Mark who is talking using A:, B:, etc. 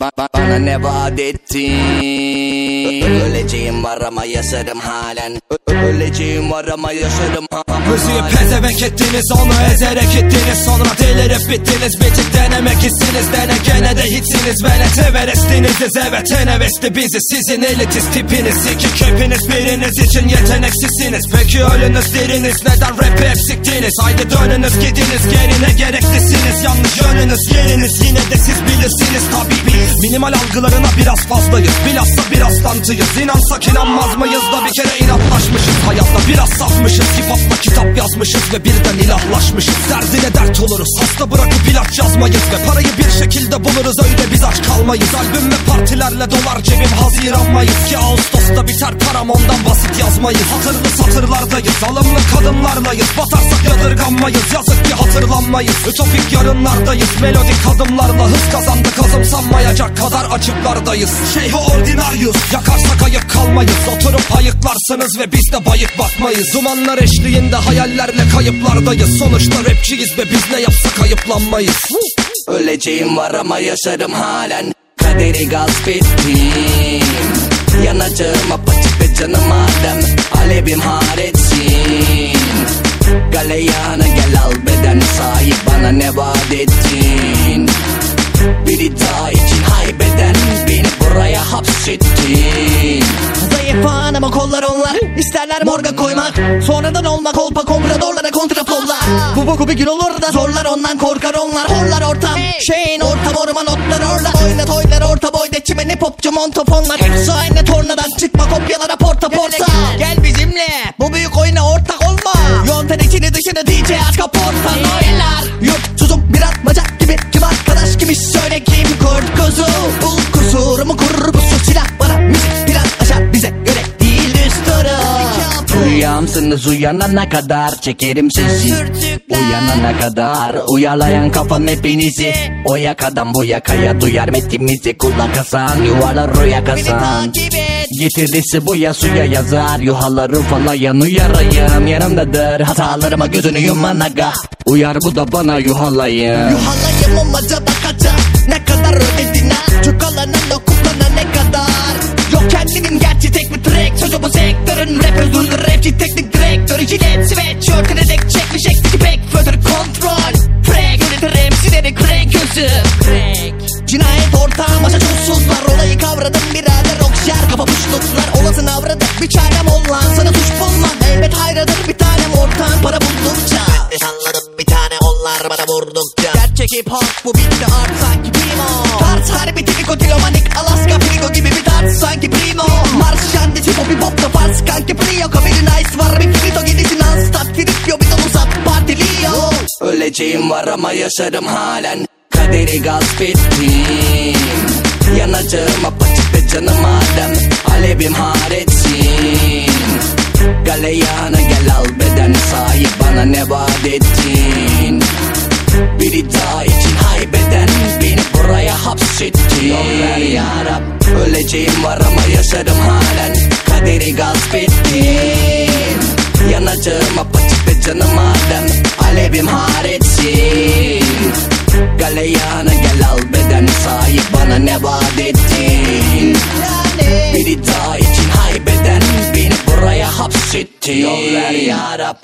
A: Ba- ba- Bana ne vaat ettin? Öleceğim var ama yaşarım halen. Öleceğim var ama yaşarım
B: Müziği pezevenk ettiniz onu ezerek ettiniz. Sonra delirip bittiniz bitik denemek hissiniz. Dene gene de hitsiniz velet everestiniziz Evet en hevesli bizi sizin elitist tipiniz. İki köpiniz biriniz için yeteneksizsiniz. Peki ölünüz diriniz neden rap'i hep siktiniz Haydi dönünüz gidiniz gerine gereklisiniz Yanlış yönünüz yeriniz yine de siz bilirsiniz. Tabii Minimal algılarına biraz fazlayız. Bilhassa bir aslantıyız İnansak inanmaz mıyız da bir kere inatlaşmışız. Hayatta biraz safmışız. Hip hopla kitap yazmışız ve birden ilahlaşmışız. Derdine dert oluruz. Hasta bırakıp ilaç yazmayız Ve parayı bir şekilde buluruz. Öyle biz aç kalmayız. Albüm ve partilerle dolar cebim haziranmayız Ki Ağustos'ta biter param ondan basit yazmayız. Hatırlı satırlardayız. Alımlı kadınlarlayız. Batarsak yadırganmayız. Yazık ki hatırlanmayız. Ütopik yarınlardayız. Melodik adımlarla hız kazandık. Azımsanmayacak kadar açıklardayız. Şeyhi ordinaryus Yakarsak ayık kalmayız. Oturup ayıklarsınız ve biz de bayık bakmayız. Dumanlar eşliğinde hayallerle kayıplardayız. Sonuçta rapçiyiz ve biz ne yapsak ayıplanmayız.
A: Öleceğim var ama yaşarım halen. Kaderi gasp ettim. Yanacağım apaçık ve canım madem Alevim haretsin. Galeyana gel al beden sahip bana ne vaat ettin? Bir iddia için haybeden beni buraya hapsettin.
C: Zayıf ama kollar onlar. İsterler morga koymak. Sonradan olmak kolpa kompradorlara kontrafollar Bu boku bir gün olur da zorlar ondan korkar onlar. Horlar ortam Şeyin ortam orman otlar orla Oynat oynar orta boyda çimeni popçu montofonlar Hepsi aynı tornadan çıkma kopyalara porta porta. Gel bizimle. Bu büyük oyuna ortak olma. Yontan içini dışını DJ aç
A: Uyuyamsınız uyanana kadar çekerim sizi Uyanana kadar uyarlayan kafam hepinizi. O yakadan bu yakaya duyar metimizi. Kulak asan yuvarlar rüya
C: Beni
A: kasan
C: takip et.
A: Getirirse bu ya suya yazar. Yuhaları falayan uyarayım. Yanımdadır hatalarıma gözünü yumanaga Uyar bu da bana yuhalayım.
C: Yuhalayım olmaca bakacak Ne kadar ödedin ha Çukalanın okuklana ne kadar? Yok kendinin gerçi tek bir track. Sözü bu sektörün rap özürlü rapçi teknik direktör Jilet sweatshirtine dek çekmiş eksik pek Fötür kontrol Frag üretirim sineri crack gözü. Crack. Cinayet ortağım aşağı çulsuzlar Olayı kavradım birader okşar. Kafa puşluklar olasın avradı Bir çarem ol lan sana suç bulma Elbet hayradır bir tanem ortağın para buldukça. Anladım bir tane onlar bana vurdukça. Gerçek hip hop bu bitti art sanki primo. Tarz harbi tipiko tilomanik Alaska frigo gibi bir
A: Öleceğim var ama yaşarım halen. Kaderi gasp ettim. Yanacağım apaçık ve canım adem. Alevim haretsin. Galeyana gel al beden sahip bana ne vaat ettin? Bir iddia için haybeden beni buraya hapsettin. Yol ver yarab Öleceğim var ama yaşarım halen. Kaderi gasp ettim. Yanacağım apaçık ve canım adem. Alevim haretsin Galeyana gel al beden sahip bana ne vaat ettin?
C: Yani
A: Bir iddia için haybeden beni buraya hapsettin. Yol ver yarab